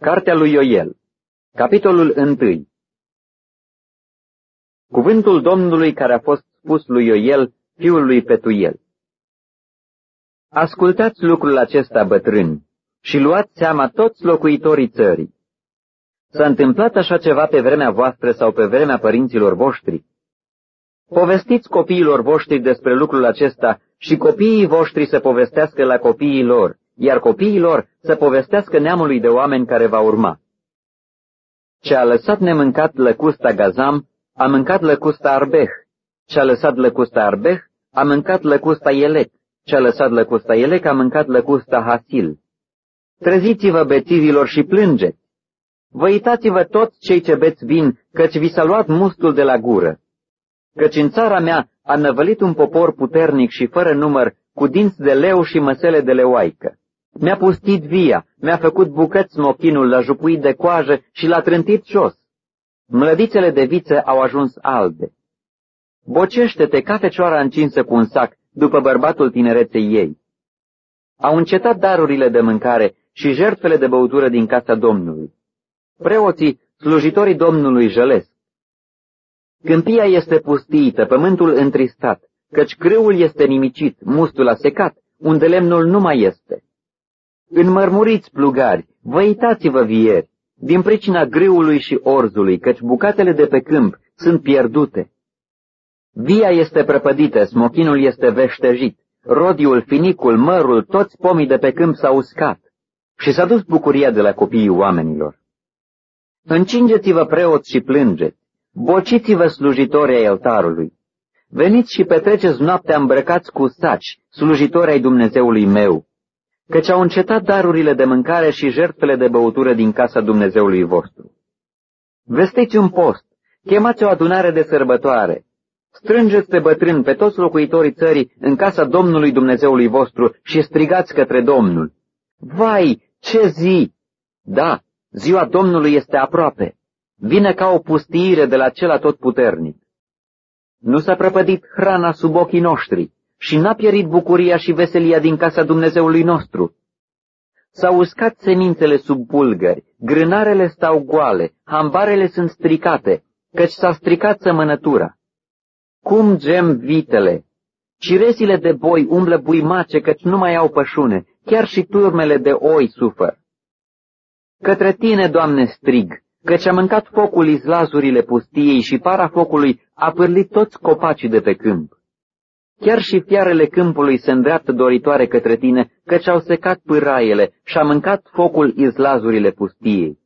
Cartea lui Ioel Capitolul 1 Cuvântul Domnului care a fost spus lui Ioel, fiul lui Petuiel. Ascultați lucrul acesta, bătrâni, și luați seama toți locuitorii țării. S-a întâmplat așa ceva pe vremea voastră sau pe vremea părinților voștri? Povestiți copiilor voștri despre lucrul acesta și copiii voștri să povestească la copiii lor, iar copiii lor să povestească neamului de oameni care va urma. Ce a lăsat nemâncat lăcusta Gazam, a mâncat lăcusta Arbeh. Ce a lăsat lăcusta Arbeh, a mâncat lăcusta Elec. Ce a lăsat lăcusta Elec, a mâncat lăcusta Hasil. Treziți-vă, bețivilor, și plângeți. Vă uitați-vă toți cei ce beți vin, căci vi s-a luat mustul de la gură. Căci în țara mea a năvălit un popor puternic și fără număr, cu dinți de leu și măsele de leoaică. Mi-a pustit via, mi-a făcut bucăți smochinul, l-a jupuit de coajă și l-a trântit jos. Mlădițele de viță au ajuns albe. Bocește-te ca fecioara încinsă cu un sac după bărbatul tinereței ei. Au încetat darurile de mâncare și jertfele de băutură din casa Domnului. Preoții, slujitorii Domnului jălesc. Câmpia este pustiită, pământul întristat, căci grâul este nimicit, mustul a secat, unde lemnul nu mai este. Înmărmuriți plugari, vă uitați-vă vieri, din pricina grâului și orzului, căci bucatele de pe câmp sunt pierdute. Via este prăpădită, smochinul este veștejit, rodiul, finicul, mărul, toți pomii de pe câmp s-au uscat și s-a dus bucuria de la copiii oamenilor. Încingeți-vă preoți și plângeți, bociți-vă slujitori ai altarului, veniți și petreceți noaptea îmbrăcați cu saci, slujitori ai Dumnezeului meu, căci au încetat darurile de mâncare și jertfele de băutură din casa Dumnezeului vostru. Vestiți un post, chemați o adunare de sărbătoare, strângeți pe bătrâni, pe toți locuitorii țării, în casa Domnului Dumnezeului vostru și strigați către Domnul. Vai, ce zi! Da, ziua Domnului este aproape. Vine ca o pustiire de la cel atotputernic. Nu s-a prăpădit hrana sub ochii noștri, și n-a pierit bucuria și veselia din casa Dumnezeului nostru. S-au uscat semințele sub pulgări, grânarele stau goale, hambarele sunt stricate, căci s-a stricat sămănătura. Cum gem vitele! Ciresile de boi umblă buimace, căci nu mai au pășune, chiar și turmele de oi sufăr. Către tine, Doamne, strig, căci a mâncat focul izlazurile pustiei și para focului a pârlit toți copacii de pe câmp. Chiar și fiarele câmpului se îndreaptă doritoare către tine, căci au secat pâraiele și a mâncat focul izlazurile pustiei.